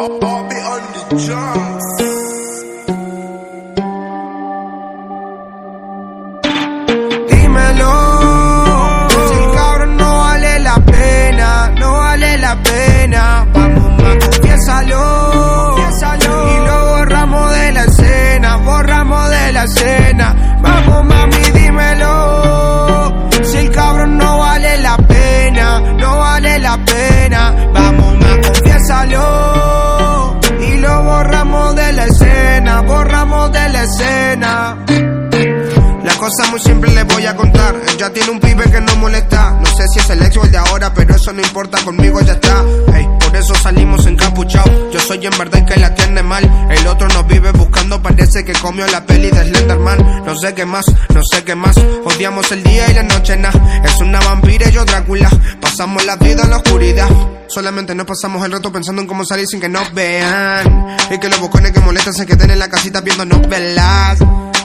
I'll be on the charts. La cosa muy simple le voy a contar. Él ya tiene un pibe que no molesta. No sé si es el ex o el de ahora, pero eso no importa, conmigo ya está. Ey, por eso salimos encapuchados. Yo soy en verdad el que la tiene mal. El otro nos vive buscando, parece que comió la peli de Slenderman. No sé qué más, no sé qué más. Odiamos el día y la noche, nah. Es una vampira y yo Drácula. Pasamos la vida en la oscuridad. Solamente nos pasamos el rato pensando en cómo salir sin que nos vean. Y que los bocones que molestan se queden en la casita viendo novelas.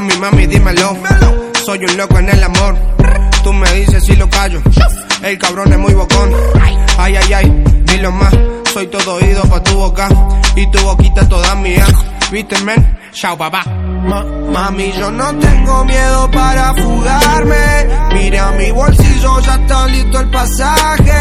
mami, mami, dímelo. Soy un loco en el amor. Tú me dices si lo callo. El cabrón es muy bocón. Ay, ay, ay, dilo más. Soy todo oído pa' tu boca. Y tu boquita toda mía. ¿Viste, men? Chao, papá. Ma- mami, yo no tengo miedo para fugarme. Mira mi bolsillo, ya está listo el pasaje.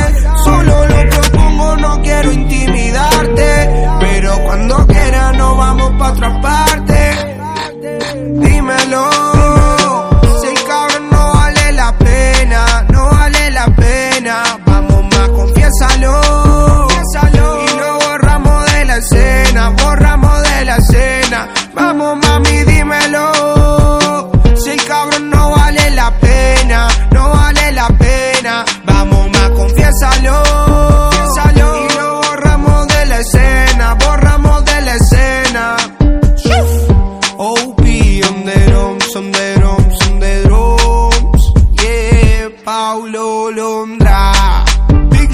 quebrar. Tem